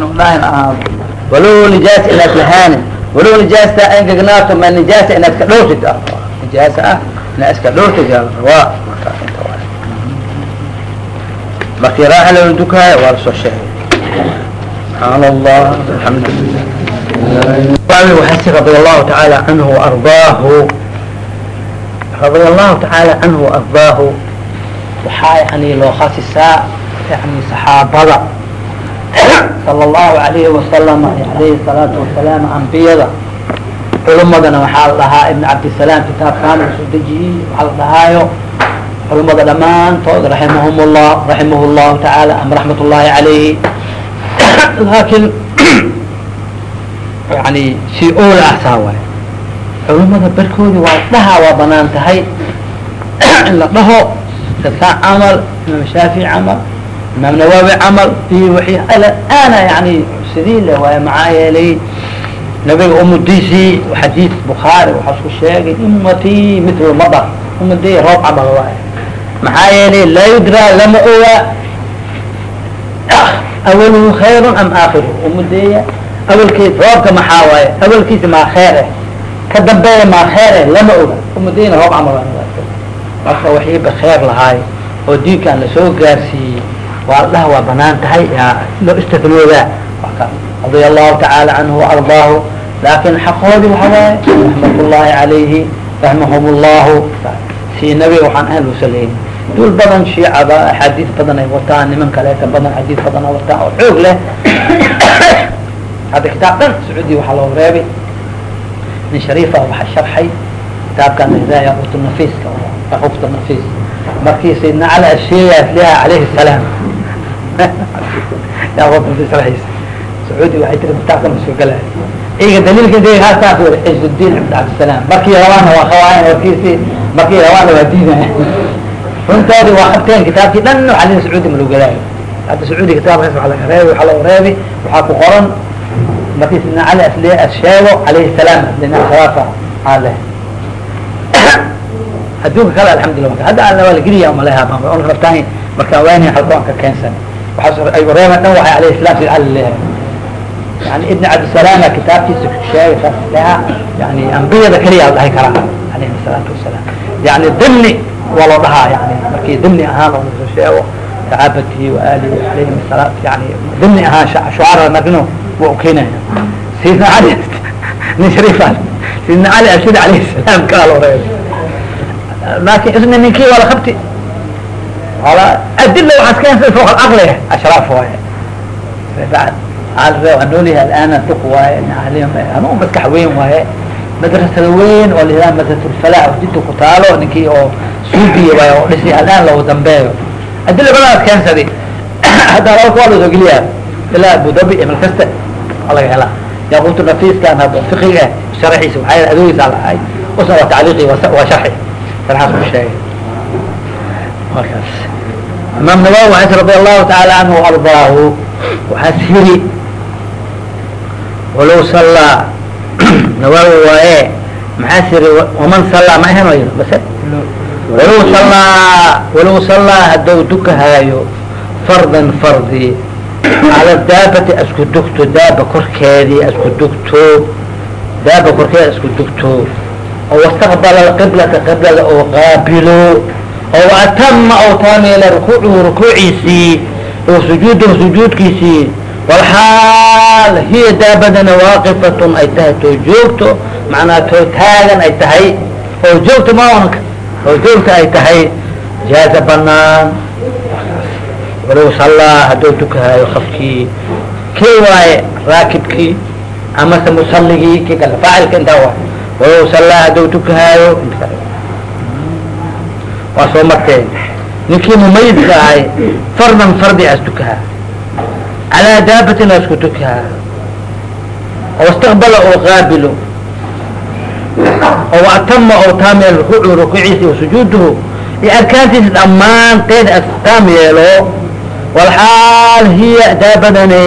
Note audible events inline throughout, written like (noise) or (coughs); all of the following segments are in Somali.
inuu dhahin ahaado walow nijaasa inaad lahaanin walow nijaasta engegnaato ma nijaasa inaad ka dhowrtid ah nijaasa ah inaad iska dhowrtid yaa la rabaa markaas inta waay markii raaxa lala dukaayo waa lasoo sheegay subxaan allah alxamdulilah وحسي رضي الله تعالى عنه وأرضاه رضي الله تعالى عنه وأرضاه waxaa yani loo khasisaa yani saxaabada sala allahu alayhi wasalam alayhi salaatu wasalaam ambiyada. Culumadana waxaa la dhahaa ibn cabdisalaam kitaabkaana u soo dejiyey waxaa la dhahaayo culumada dhammaantood raximahum llah raximah llahu tacaala ama raxmat ullahi alayhi. Laakin (clears throat) yani si oola ahsaa waay. Culumada barkoodi waa dhahaa waa bannaan tahay. (clears throat) In la dhaho dadkaa camal imaam shaafici camal imaam nawaawi camal iyo wii ana yani sidii le waay maxaa yeelay nabiga umadiisii xadiid bukhaari waxaa isku sheegay umatii mitl madar umadii roob camal waay maxaa yeelay laa yudraa lama oga awaluhu khayru am aakiruhu umadeeya awalkiis roobka maxaa waaye? Awalkiisa maa kheer eh? Ka dambeeya maa kheer eh? Lama oga. Umadeyna roob camal waay marka waxiiba kheer lahaay oo diinkaan la soo gaarsiiyey waa dhaha waa bannaan tahay loo istifnoodaa radia allahu tacaala canhu waardaahu laakin xaqoodi waxa waaye raxmat ullahi calayhi raximahum llahu si nabiga waxaan ahan lusaleyni dul badan shiicada axaadiis badan ay wataan niman kaleeta badan xadiis badan wataan oo xoog leh. Hadda kitaab dhan sacuudi waxaa loo reebay. Nin shariifa waxaa sharxay kitaabkan yaqut nafiiska yaqut nafiis. Markii sayidna cali asheegaas leha alayhi salaam (laughs) sacuudi waxay tiri kitaabkan masoo galaya iyaga daliilka de haasaas wada cizudiin ibn cabdisalaam markii rabaana waa khawaayan warkiisi markii rabaana waa diidaya (laughs) runtoodi waa qabteen kitaabkii dhan waxaa lin sacuudi ma loo galaayo hadda sacuudi kitaabkaas waa laga reebi waxaa loo reebi waxaa ku qoran markii sayidna cali asle asheego alayhi salaam khilaafa ale (coughs) adduunka kale alxamdulillah hadda alla waa la geliya umaleha on rabtaan markaan waani halkoan ka keensan reeba dhan waxay alayhi salam si cali leehay yani ibn cabdisalaama kitaabkiisa sheegay saas leha yani ambiyada keliya la dhahi karaa alayhi salaatu wasalaam yani dimni waa loo dhahaa yani markii dimni ahaan oo la soo sheego saxaabatihi wa alihi alayhim salaat yani dimni ahaan shucara marino waa ukeenaya sayidna cali nin shariifaan sayidna cali ashid alayhi salaam kaa loo reebay laakin isna ninkii waa la qabti ala adila waxaad keensa fوq الcqli ashraaf waaye waa noolyahay alana duq waaye anu maskax weyn waaye madrasada weyn oo layihaha madrasatulfalax oo jidka ku taalo ninkii oo suudiya waay oo dhisi alaan lagu dambeeyo adila badanaad keensadi hadda laba waa lasoo geliyaa ilaa abu dhabi imal kasta waa laga helaa yaqutu nafiiskan hadda fiqiga sharaxiisa waxaa adogiisa lahay usna waa tacliiqi imaam nawawi radi allahu taala canhu ardaahu waxaas yiri walow sallaa (clears throat) nawawi waaye maxaas yiri waman sallaa ma ahan y base walow sallaa walow sallaa hadduu dukahaayo fardan fardi cala daabati asku dugto daaba korkeedii asku dugto daaba korkeeda asku dugto oo wastaqbala qiblata qiblada oo qaabilo oo atama oo taamila rukuucuhu rukuuciisii oo sujuudahu sujuudkiisii walxaal hiya daabadana waaqifatun ay tahay too joogto macnaa too taagan ay tahay oo joogto maanka oo joogta ay tahay jaaza banaan walow sallaa hadduu tukahaayo qafkii kii waaye raakibkii amase musalligii kii kale faacilka intaa waay walow sallaa hadduu tukahaayo waa soo marteen ninkii mumayidka ahay fardan fardi as tukahaa. Calaa daabatin asku tukahaa. Oo istaqbala oo qaabilo oo atama oo taam yeelo rukuucu rukuuciisi wa sujuuduhu. Iyo arkaantiisa dhammaanteed as taam yeelo walxaal hiya daabadani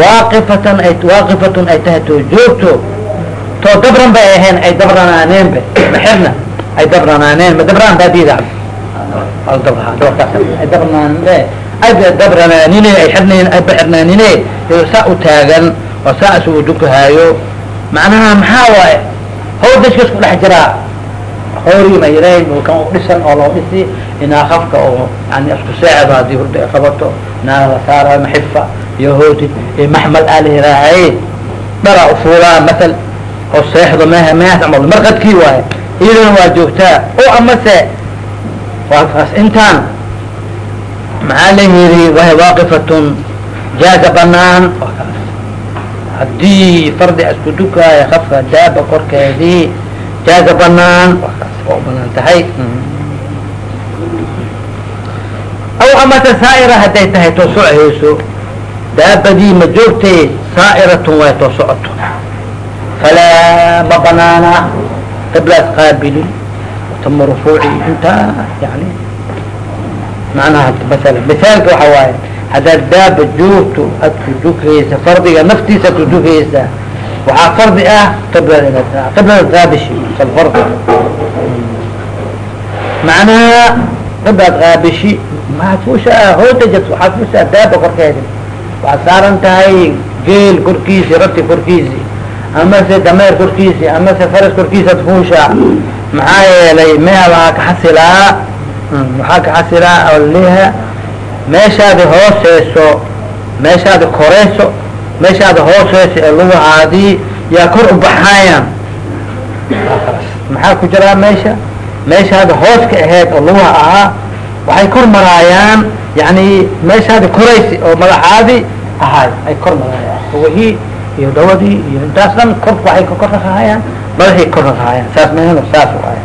waaqifatan ay waaqifatun ay tahay too joogto. Too dabran bay ahayn ay dabranaaneenba maxirna ay dabranaaneen ma dabraan daadiida ay dabranaanbe ay dabranaanine ay xirnayn ay baxirnaanine iyadoo saa u taagan oo saa isugu dukahaayo macnaha maxaa waaye? Haw dashka isku dhex jiraa hoori ma yarayn kan u dhisan oo loo dhisi inaa kafka oo yani isku seexdo haddii hurda ay qabato inaa la saara maxifa iyo hoodid iyo maxmal aa la yiraahay. Dhara ufuulaa masal oo seexdo meha mehaas camal marqadkii waaye iyadana waa joogtaa o amase intaan maxaa la yidhi wahay waaqifatun jaaza banaan haddii fardi isku dukaayo kafka daaba korkeedii jaaza banaan waa u bannaan tahay aw amase saa'ira hadday tahay too socehayso daabadii ma joogtay saa'iratun way too socoto falaa ma banaana qiblaas qaabili tama rufuuci intaa yani macnaha masala misaalka waxa waaye haddaad daaba joogto ad ku dukaysa fardiga naftiisa ku dukaysa waxaa fardi ah qiblada inaad qiblada qaabishi sal fardi macnaha qiblaad qaabishi maxaad fuushaa hoodajad waxaad fuushaa daaba korkeeda waxaad saaran tahay geel korkiisi rati korkiisi amase dameer korkiisi amase faras korkiisaad fuushaa maxaa yeelay meha waxaa ka xasilaa waxaa ka xasilaa oo meeshaadi hooseyso meeshaadi koreyso meeshaadi hooseyso ee lugahaadii yaa kor u baxaayaan. Maxaa ku jiraa meesha? Meeshaadi hoos ka oo lugaha ahaa waxay kor maraayaan yani meeshaadi koraysi oo madaxaadi ahaay ay kor maraayaan. Lugahii iyo dawadii iyo intaas dhan kor waxay kor rakahaayaan madaxay kor rakahaayaan saas maheno saas waay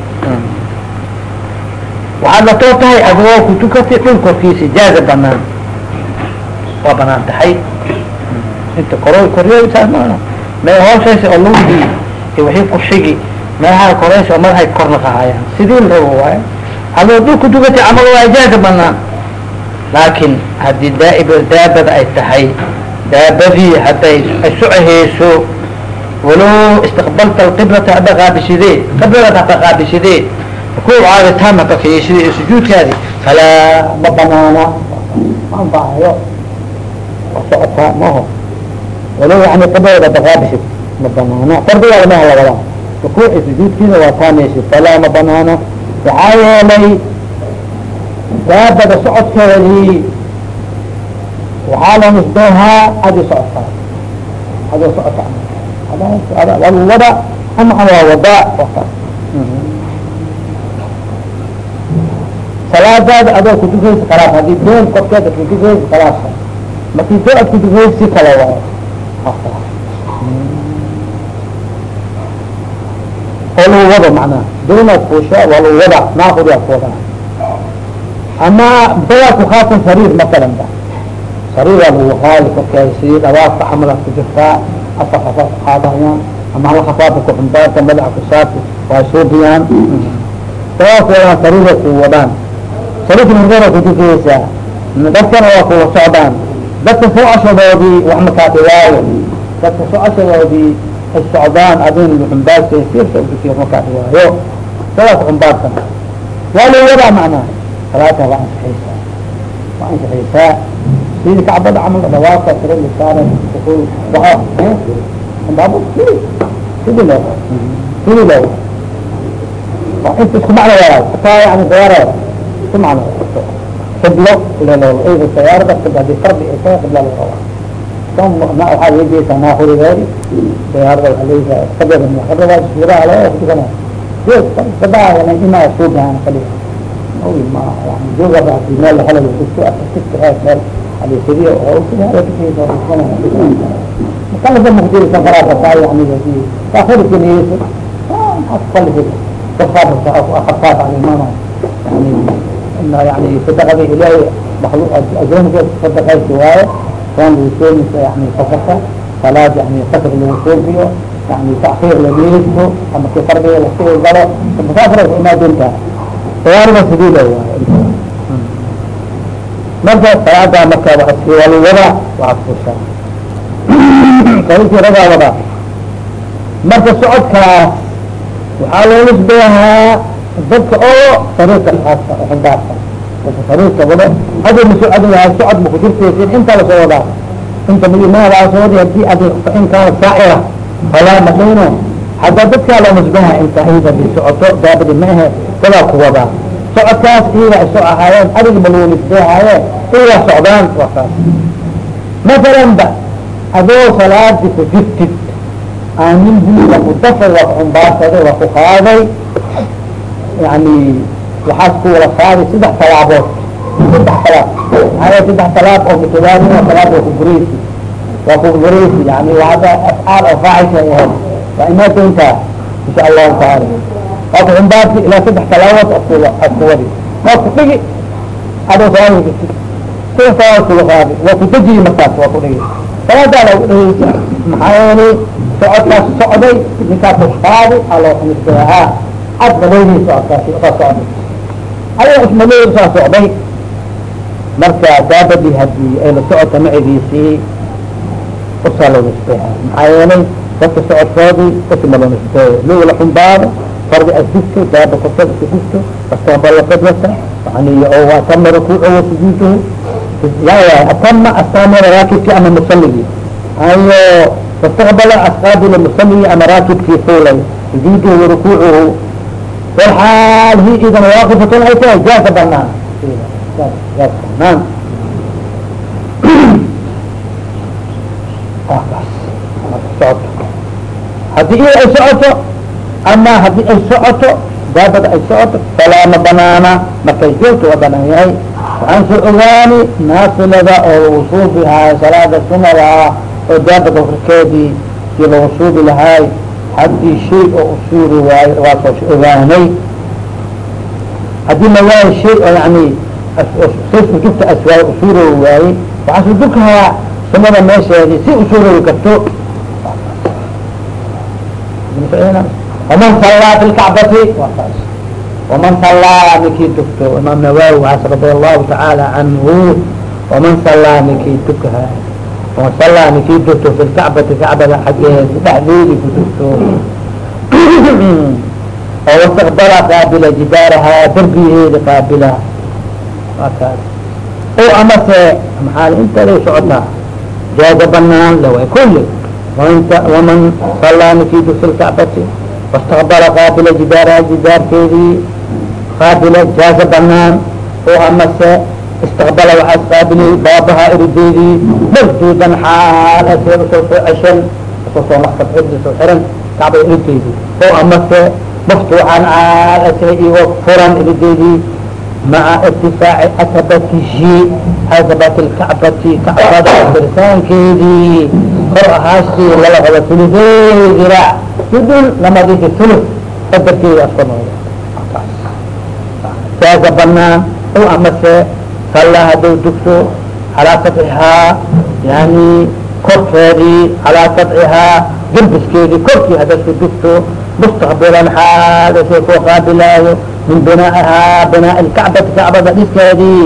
waxaad la too tahay adigoo ku tukatay dhul korkiisa jaaza banaan. Waa bannaan tahay. Inta koro koryo saas maana mee hooseysa oo lugdii iyo wixii kushigi meelaha koreysa oo madaxay kor rakahaayaan sidii la rabo waaye adoo dhul ku tukatay camal waa jaaza banaan. Laakin haddii daaib daabada ay tahay daabadii hadday ay socehayso walow istiqbalta alqiblata hadda qaabishidee qibladaad hata qaabishidee rukuucaadi taama ka kayeshide iyo sujuudkaadi falaa ma banaana ma waa socotaa maho walow yani qibladaad qaabishid ma banaana fardigaada maha lawadaa rukuuci sujuudkiina waa taameysid falaa ma banaana waxaa yeelay daabada socodkeedii waxaa la nisbehaa adi socotaa adoo socota wada ama waa wadaa wakaas salaadaada adoo kudukaysa khalaas haddii doon korkeeda kudukaysa khalaas markii doo ad kudukaysa si kale waayo oo lagu wado macnaha doonaad fuusha waa lagu wada naaqudi ad kuwadaa ama dadaa ku khaasan sariir masalan ba qaadi korkeeda sidii dhawaafka camalaad ku jirtaa afar hafaad qaadayaan ama hal hafaadka ku xumbaarta madaxa ku saarta waa suubiyaan dawaafka wadaan sariiray ku wadaan. Sariirka murgana ku dukaysaa dadkana waa kuwa socdaan. Dadka socoshadoodii wax makaa dhibaayo dadka socoshadoodii ay socdaan adin xumbaarsa sirka udukiya makaa dhibaayo dadaa ku xumbaarsan waa lagu wadaa macnaha salaata waa ansixaysaa. Waa ansixaysaa sidi kacbada camal dhawaafka sira lisaana waa baab sidi lo sidi lo waa inta isku macno walaal hataa yani dayaarada isku macno qiblo ila lo ayda dayaarada qibla haddii fardi ay tahay qibla laga rabaa kan na waxaa wejeysaa naahurigeedi dayaarada waxaa leeyahay qiblada qiblada suuraha loo kutukana sadaa imaa suubahan kaliya ma yani jooga meel lahelo meel alisidiy oo kalasa mukdirisan karaasata yani akhirka niyeysa kalisi khafaaf alimama yani ina yani sadaqada ilaahay makhluuq adoonkeed sadaqaysi waaye kan lagu soomisa yani safarka salaad yani safar lagu soomiyo yani taakhiir la niyeysto ama ki fardiga la sii galo masaafrasa imaa doontaa dayaarada sidii le waaye marka salaada marka walwada waxaad fushaa salikii ragaa wadaa marka socodkaas waxaa loo nisbeehaa dadka oo sariirka xaasa xumbaarsan sariirka wado adi masocodlahay socod ma kujirtaysin inta la soo wadaa inta mimaadaasoo haddii adi in saacira falaa madhino hadda dadkaa loo musbaha inta ayda socoto daabadi ma ahe dadaa ku wadaa socodkaas ay soo ahaayeen adiga maluu nisbeehaaye iyagaa socdaan waa kaas masalan ba adoo salaadi ku jirtid aanin buuda ku dafay waa ku xumbaarsaday waa ku qaaday yani waxaas ku wala qaaday saddex talaabood saddex talaab maxaa saddex talaab oo mutadaawin talaab waa ku guraysi. Waa ku guraysi yani waada afcaal oo faacilka ay ahayd. Waa imaa doontaa insha allahu taala xumbaarsi ilaa saddex talaabood adku adku wadi. Waa ku dhigi adoo salaada jirtid saddex talaabood kula qaadi waa ku dejiyi markaas waa ku dhigi salaadaa lagu dhigeysa maxaa yeelay socodkaas socday ninkaa ku qaadi aloo nisbeehaa ad maleydii socodkaasi saa socday aya ismaleyd saa socday marka daabadii haddii ay la socota macigiisii usaa loo nisbeehaa maxaa yeelay dadka socodkoodii usma loo nisbeeyo luu la xumbaaro asdigto daaba korkood iska digto astaqbalakadwata yani oo waa tamara kuucowa sujuuduhu ya atama astamara raakibki ama musaligi ayo fastaqbala asqaabila musaligi ama raakibkii fuulay sujuuduhu warukuucuhu walxaal hi idan waaqifatun ay tahay jaaza banaan jaaza banaan socoto haddii ay ama haddii ay socoto daabada ay socoto falaa ma banaana markay joogto waa banaan yahay. Waxaan soo ogaani naafilada oo wusuubi lahaay salaada sunada ah oo daabada horkeedii si la wusuubi lahaay haddii shay oo usuuri waayo waa soo ogaanay. Haddii la waayo shay oo yani sujubta aswaayo usuuri waaye waxaa sujukahaa sunada meesheedii si usuuri karto waman sallaa fi lkacbati waa taas ومن صلى نكي تكتو امام نواوي وعاص رضي الله تعالى عنه ومن صلى نكي تكها ومن صلى نكي تكتو في الكعبة كعبة حقين تحليلي كتكتو او استقبل قابلة جدارها دربيه قابلة وكذا او امس محال انت ليش عطا جاز بنان لو كل ومن صلى نكي في الكعبة واstaqbala qaabila jidaarha jidaarkeedii qaabila jaaza banaan oo amase istaqbala waxaas qaabilay baabaha erideedii mafduudan xaal ceshan soo soo soo xiran kacbada erideedii oo amase maftuucan caal iyo furan erideedii maca irtifaaci asabatihi asabati lkacbati kacbada tirsaankeedii kor ahaastii lala raba tuludeedi diraac sudul lamadisi tulus qadarkeedi aska noqdo jaaza banaan o amase sallaa hadduu dugto calaa sadxihaa yani korkeedii calaa sadxihaa garbiskeedii korkii hadda isku dugto mustaqbilan xaal asay koo qaabilaayo min binaa'ihaa binaa lkacbati kacbada dhiskeedii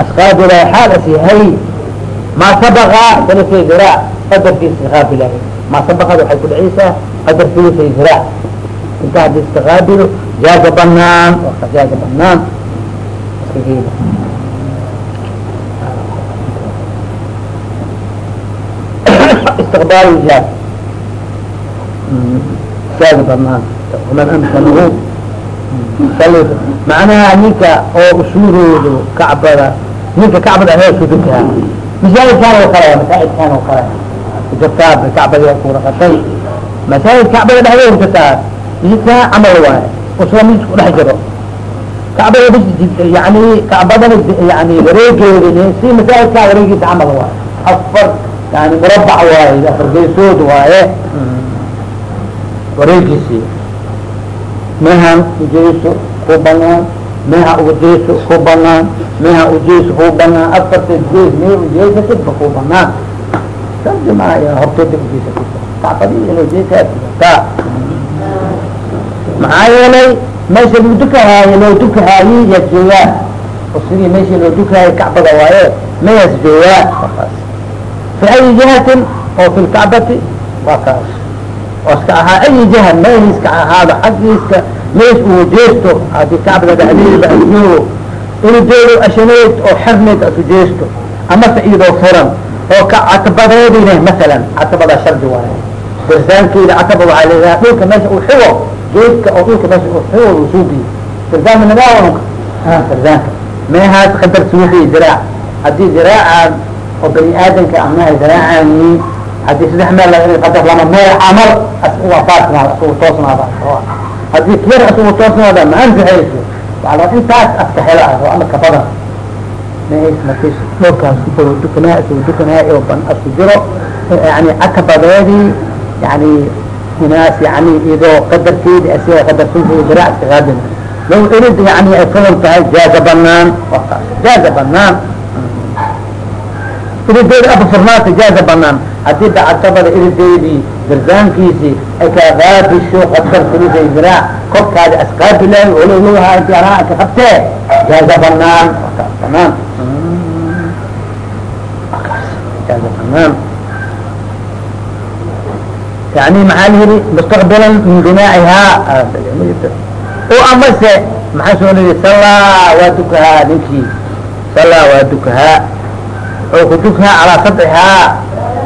asqaabilaayo xaal as yahay. Maa sabaqa salasay diraac qadarkii istiqaa bilaabay ma waxay ku dhacaysaa qadar ulusay jiraac inta haddii istiqaa jaaga banaan jaaga banaan istiqbaal ilaah jaaga banaan man amkanahu macnaha ninka oo usuuroodo kacbada ninka kacbada ayaa sudukaa masaajidkaan oo kale masaaidkaan oo kale kujirtaa kacbadi ku rakatay masaajid kacbada dhexdeeda kujirtaa midkaa camal waaye u soo mid ku dhex jiro. Kacbada bis yani kacbadana yani wareegeeda si masaajidkaa wareegiisa camal waaye afar yani murabac waaye afar geysood waaye. Wareegiisi meha ujeyso ku banaan meha ujeyso ku banaan meha ujeyso ku banaan afarta gees mee ujeysatidba ku banaan sadi maaya horteeda ujeysatid kacbadi ina ujeysaa maxaa yeelay meesha lagu dukahaayo loo dukahaayi yaa joogaa oo sidii meeshii loo dukahaayo kacbada waaye mayaas joogaa fi ayi jihatin oo fi lkacbati waa kaas oo iska ahaa ayi jiha meehiiska ahaado xaggiiska mees uu jeesto haddii kacbada dhexdeeda joogo irideedu ashaneed oo xirneed asu jeesto amase iyadoo furan oo ka catabadeedine masalan catabada shardi waayo dirsaankeeda cataba waxaa leedaha dhulka meesha uu xigo geedka oo dhulka meesha uu xigo uu suugiyo dirsaanka nagaawanka dirsaanka meehaas qadar suuqiy diraac haddii diraacan oo bani aadamka amaha diraacaani haddii saddex meel laga qadar lama meel camal asuga faasnaada asugu toosnaada. Haddii kiyar asugu toosnaada ma anfixayso. Waxaa loo intaas aska hela ama ka badan mahays markis dhulkaas isugu dukanaa isugu dukanaa oo ban asku jiro yani catabadeedii yani inaas yani iyadoo qadarkeedi asiga qadar sulxiga diraac iska qaadin low irid yani ay fulan tahay jaaza banaan wakaas jaaza banaan irideedi aba furnaata jaaza banaan haddii bacatabada irideedii dirsaankiisii ay kaa qaabisho qadar sulisay diraac korkaadi asqaabilahay ololowha inti anaa ka qabtee jaaza banaan wakaas banaan wakaas jaaza banaan yani maxaa la yihi mustaqbilan min binaa'ihaa o amase maxaa soo lii sallaa waa dukahaa ninkii sallaa waa dukahaa oo ku dukahaa calaa sadxihaa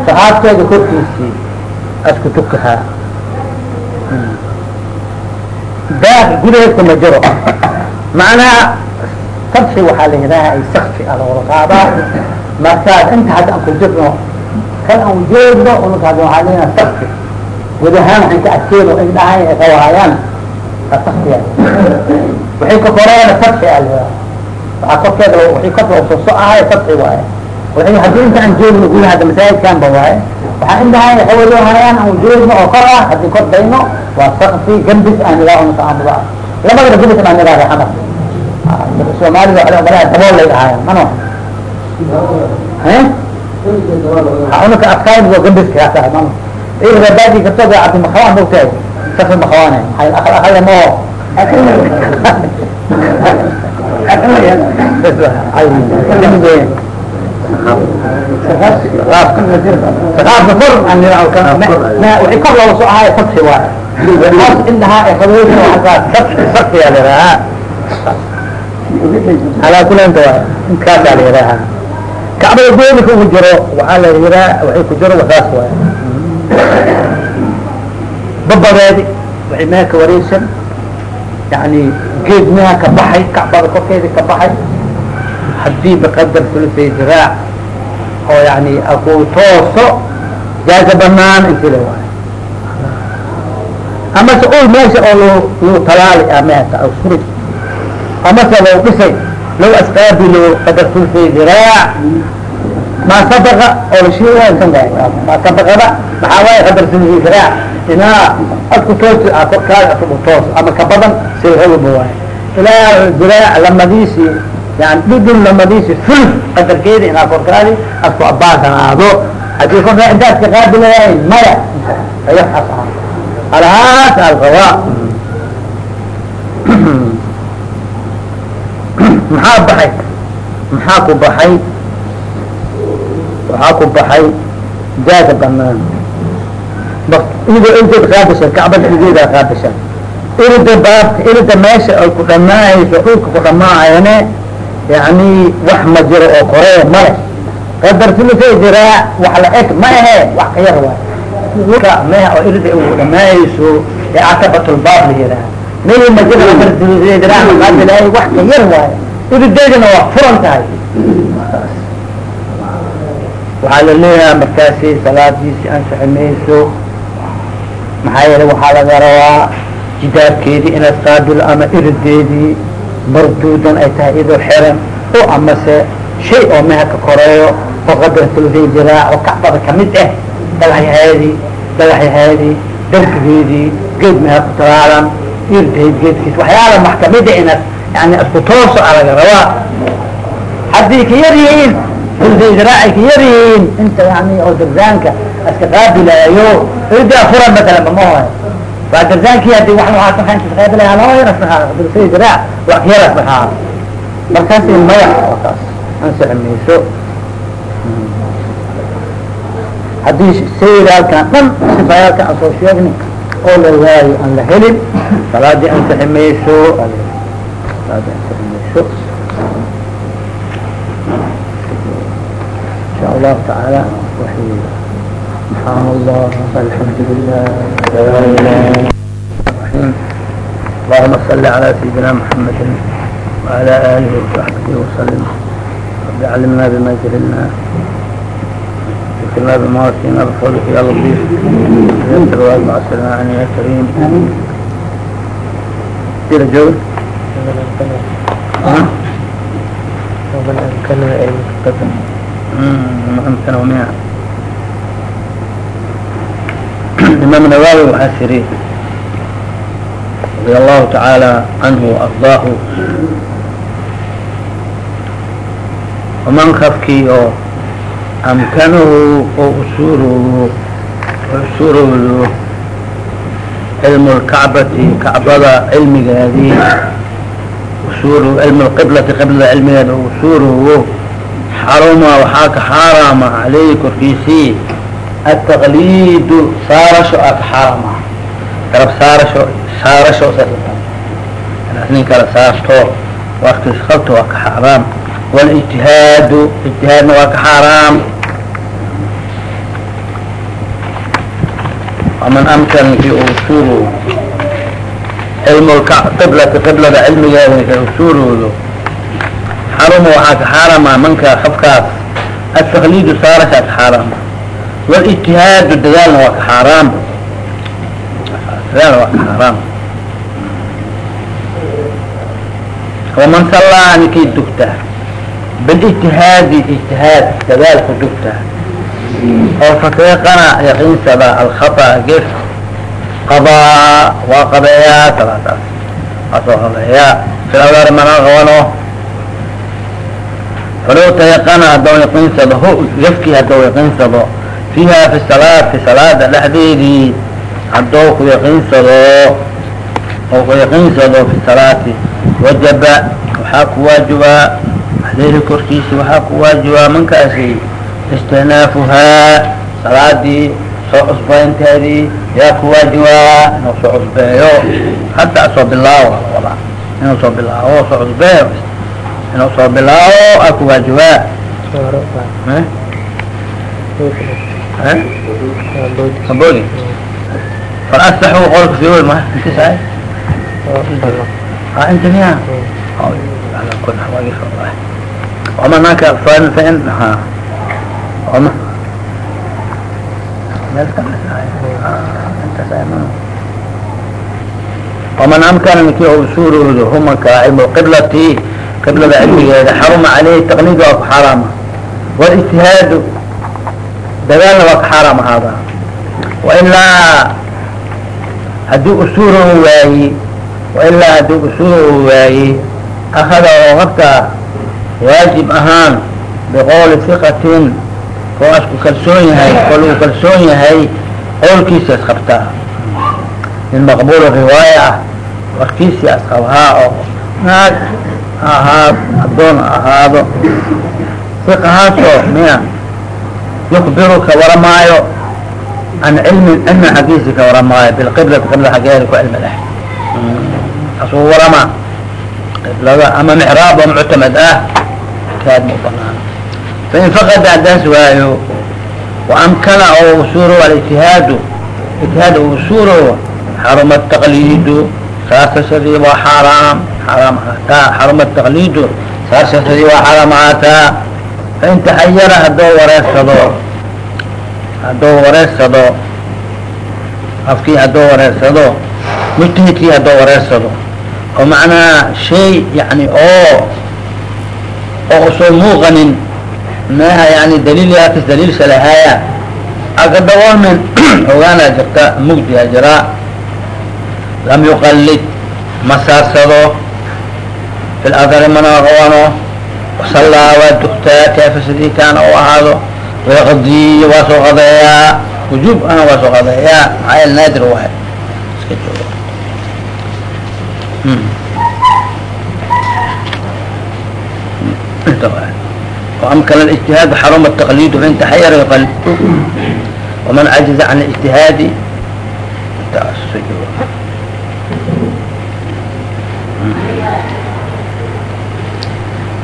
saxaabteeda korkiisii asku dukahaa daaq markaas inta hadda aan ku jirno kan aan ujeedno unakaas waxaa leeyaha sakfi guud ahaan waxay ka adkeen oo ay dhahay ay rawaayaan sakfiya waxay ka koreena sadxi a waxaa korkeeda waxay korka soo so ahay sadxi waaye waxay haddii inta aan joogno gudaha hadda masaajidkan ba waaye waxaa in dhahay waxay loo hayaan aan ujeedno oo kor ah haddii kor dayno waa sakfi gambis aan aan uga labadaba gambis aan idhahda xamar soomaalida dabool lay ahaayeen mano unaka adkayn waa gambiska kaa tahay mano iyada baadi karto ba cabdi makawaan mogtahay safi makawaane maxay akal akale moo saqaafka kor waxay kor looga soo ahaay sadxi waay hoos indhahaa ee qaboodi waxaas sadxi sadxiyaa la yidhahaa alaa kulanta waay inkaasaa la yidhahaa kacbada goolika ugu jiro waxaa la yihaa waxay ku jiro wasaas waay babadeedi waxay meha ka wareegsan yani geed meha ka baxay kacbada korkeedi ka baxay. Hadii baqadar fulisay diraac oo yani aku tooso jaaza banaan inti la waayo. Amase meesha oo lo loo talaali ah mehata aw surig amase loo dhisay low asqaabilo qadar fulisay diraac maa sabaqa oo la sheega intan maa sabaqaba maxaa waaye qadar fulisay diraac inaa adku toos korkaada asugu toos ama ka badan sirhawaba waaye ilaa diraac lamadiisi yani dhudun lamadiisi fulf qadarkeeda inaa korkaadi asku abaasanaado haddii korkaa intaas ka qaabilayahay maya ayaas ah alahaas alqabaa maxaa baxay? Maxaa ku baxay? Waxaa ku baxay jaaza banaan. Iyadoo ildeed qaabishan kacbada ildeedaa qaabishan ilida baabka ilida meesha ay ku dhamaahayso dhulka ku dhamaahayane yani wax ma jiro oo koree male qadar sulusay jiraa wax la eg ma ahe wax ka yar waay ka meha oo ilida u dhamaahayso ee catabatulbaab la yihaha meel ma jiro qadar sulusay jiraa qaabilahay wax ka yar waayo ilideedina waa furan tahay waxaa la leeyahay markaasi salaadiisi ansixi mayso maxaa yeele waxaa laga rabaa jidaarkeedii inaad qaabilo ama irideedii marduudan ay tahay idoo xiran oo amase shay oo meha ka koreeyo oo qadar sulusay jiraa oo kacbada ka mid ah dhagaxyaheedii dhagaxyaheedii darbigeedii geed meha ku talaalan irdeed geedkiis waxyaala max kamida inaad yani isku tooso a laga rabaa haddii ka yar yihiin ay ka yar yihiin inta yani oo darsaanka iska qaabilaayo irdaa furan matala mamahoy waa darsaankii haddii wa waaaa inta qaabilaya laba yar asnahaa sulusay jiraa waa ka yar asnahaa markaasi maya kaas ansixi mayso haddii sayidaalkan dhan sifayaalkan aan soo sheegni oo la waayo aan la helin salaadii ansixi mayso بعد شاء الله تعالى وحي سبحان الله والحمد لله الرحيم اللهم صل على سيدنا محمد وعلى آله وصحبه وسلم رب علمنا بما جهلنا وكنا بما وسينا بفضلك يا لطيف يسر وأجمع السلام يا كريم إلى جول imaam nawaawi waxaa siri radia allahu tacaala canhu ardaahu man qafkii oo amkanahu oo usuuroodo usuroodo cilmu lkacbati kacbada cilmigaadii usuuru cilm اqiblati qiblada cilmigeeda usuuruhu xaruma waxaa ka xaaraama caleyhi korkiisii ataqliidu saarasho aa ka xaaraama garab saarasho saarasho nin kala saarto warkiis qabto waa ka xaaraam wاlijtihaadu ijtihaadna waa ka xaaraam waman amkan fi usuuru cilmulqiblati qiblada cilmigeeda ka hugsuuroodo xaruma waxaa ka xaarama mankaa qofkaas atakliidu saarakaas xaaraam walijtihaadu dadaalna waa ka xaaraam. Dadaalna waa ka xaaraam. Waman sallaa ninkii dugta bilijtihaadi ijtihaad dadaalku dugta. Oo faqiiqana yaqiinsada alkhaطa geef qadاa waa qadeeyaa salaadaas asoo horeeyaa fircawdaar manaa qabano xuluubta yaqana haddoo yaqiinsado ho lafkii haddoo yaqiinsado fiiha fi salaati salaada dhexdeedii haddoo ku yaqiinsado oo ku yaqiinsado fi salaati wajaba waxaa ku waajibaa adeehi korkiisi waxaa ku waajibaa mankaasi istinaafuhaa salaadii soo cusbaynteedii yaa ku waajibaa inuu soo cusbeeyo. Hadda soo bilaawo wada inuu soo bilaawo soo cusbeeyo. Inuu soo bilaawo aa ku waajibaa eh? eh? aboodi farasaxu qolka fiol ma inti saay aa inta miya ala kun xawaagisha wallahi wamanaka fa fa in ha wama waman amkana ninkii u suuroodo humankaa cilmu qiblati qiblada cilmigeeda xaruma caleyhi taqniid waa ku xaaraama wاlijtihaadu dagaalna waa ka xaaraam ahaada wailaa haddii u suuroo waaye wailaa haddii u suuroo waaye ahada oo horta waajib ahaan biqowli iqatin oo asku kalsoon yahay oo lagu kalsoon yahay qowlkiisi asqabtaa min maqbul riwaaya ah warkiisi asqabhaa oo naag ha ha ahaado iqahaasoo miya yukbiru ka waramaayo can cilmin cilmi xaggiisi ka waramaayo bilqiblati qibla xaggeeda ku cilmi leh asuu warama qiblada ama micraab oo muctamad ah kaad ma banaan fain faqada haddaas waayo waamkana oo suuro alitihaadu itihaad uu suuro xaruma taqliidu saasashadii waa xaaraam xaraam ahaataa xaruma taqliidu saasashadii waa xaraam ahaataa fain taxayara haddoo wareersado haddoo wareersado afkii haddoo wareersado mujtahidkii haddoo wareersado oo macnaha shay yani oo oo usan muuqanin maaha yani daliil yaakis daliil salahaaya aga dawaamen (clears throat) ogaanaa jirta mugdiha jiraa lam yuqalid ma saarsado. Mana qabano wasallaa waa dugtaa kayfa sidii kaana u ahaado. Wayaqdiya waa soo qadeeyaa. Wujuub ana waa soo qadeeyaa. Maxaa yeel naadir waay iska joogo inta waay وأمكن الاجتهاد حرم التقليد فإن تحير يقلد ومن عجز عن الاجتهاد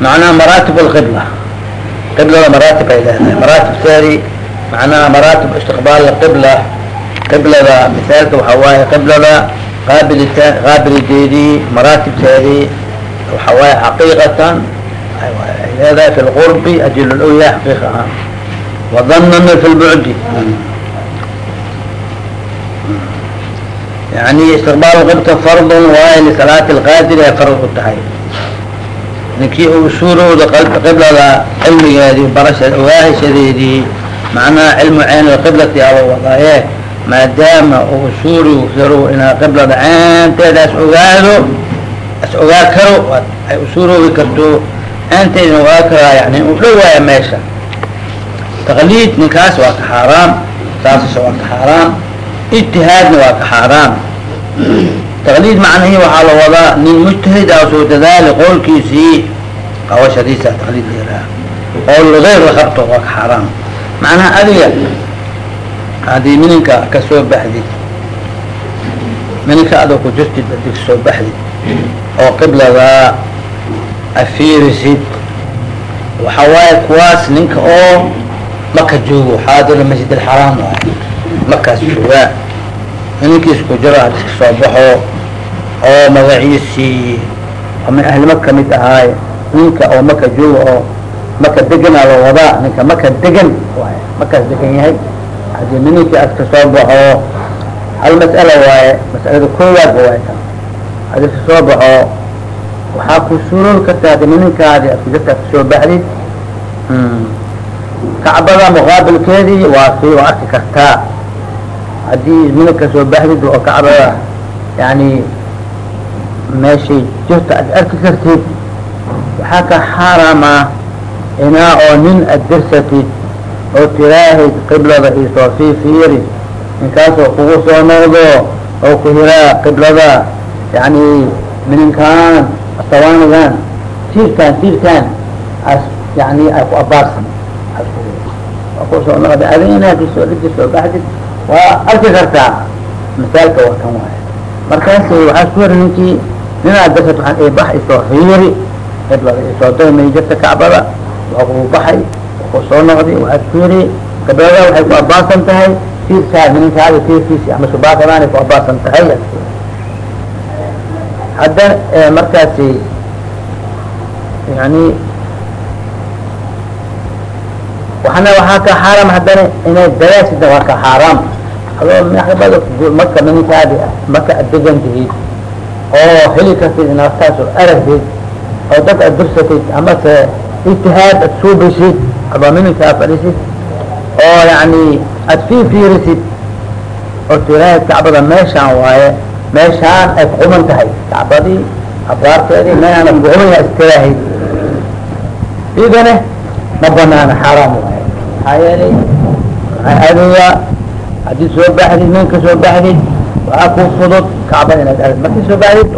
معنى مراتب القبلة qiblada maraatib ay leedahay maraatibteedi macnaha maraatib istiqbaal qibla qiblada misaalka waxaa waaye qiblada qaabilita qaabilideedii maraatibteedii waxaa waaye xaqiiqatan ay leedahay fi lqurbi ajil lawya xaqiiqa ahaan wadanana fi lbucdi yani istiqbaal qibta fardun waaye lisalaati lqaadir ay farad ku tahay ninkii uu suurowda qiblada cilmigeedii barasha ogaahashadeedii macnaha cilmu ceyn qiblati aba wadaaye maadaama uu suuri yaro inaa qiblada ceenteeda as ogaado as ogaa karo ay usuuroobi karto ceenteedina ogaa karaa yani u dhawaaya meesha. Taqliid ninkaas waa ka xaaraam saasasha waa ka xaaraam. Ijtihaadna waa ka xaaraam. Taqliid macnahii waxaa la wadaa nin mujtahid ah soo dadaali qowlkiisii. Qawashadiisa taqliid leedaha qowl gayr la qabto waa ka xaaraam. Macnaha adiga haddii mininka ka soo baxdid mininka adoo ku jirtid haddii ka soo baxdid oo qiblada afiirisid waxa waaye kuwaas ninka oo maka joogo xaadir masjid alxaraam waay markaas joogaa ninkiis ku jiro hadis ka soo baxo oo magaciisii oo min ahli maka mid ahaay. Ninka oo maka jooga oo maka deganaa la wadaa. Ninka maka degan waay makaas degan yahay. Hadii mininki ad ka soo baxo hal mas'ala waaye mas'alada koowaad waay tan haddii ka soo baxo waxaa ku suuroobi karta hadi mininkaadi ad kujirta ad ka soo baxdid kacbada muqaabilkeedii waa si waa arki kartaa. Haddii minig ka soo baxdid oo kacbada yani meeshay jirta ad arki kartid waxaa ka xaarama inaa oo nin ad dirsatid oo tiraahid qiblada isoo fii fiiri ninkaasoo kugu soo noqdo oo ku hiraa qiblada yani mininkaan asawaanigan tiirkaan tiirkaan as yani ay ku abaarsan waa ku soo noqda adina kisoo dhigi soo baxdid waa arki kartaa misaalka waa kan waay markaas waxaa ku hori ninkii ninaad dirsat waaan ibax isoo fiiri qiblada isoo daymay jirta kacbada waa kugu baxay soo noqdi waxaad ku yiri qiblada waxay ku abaasan tahay tiirkaa mininkaada tiirkiisi ama subaakadaanay ku abaasan tahay hadda markaasi yani waxana waxaa ka xaaraam haddana inay dadaasida waa ka xaaraam. Adoo maxbada marka mininkaadi marka ad degan tihid oo heli kartid inaad taasoo aragtid oo dad ad dirsatid amase ijtihaad ad suubisid aba mininka ad fadhisid oo yani ad fii fiirisid oo tiraahid kacbada meeshaan waaye meeshaan ay kuquman tahay. Kacbadii abaarteedii meeaan kuqumaya istiraahid idane ma banaana xaaraam waaye maxaa yeelay adiga haddii soo baxdid minka soo baxdid waxaa ku fudud kacba inaad arag markii soo baxdid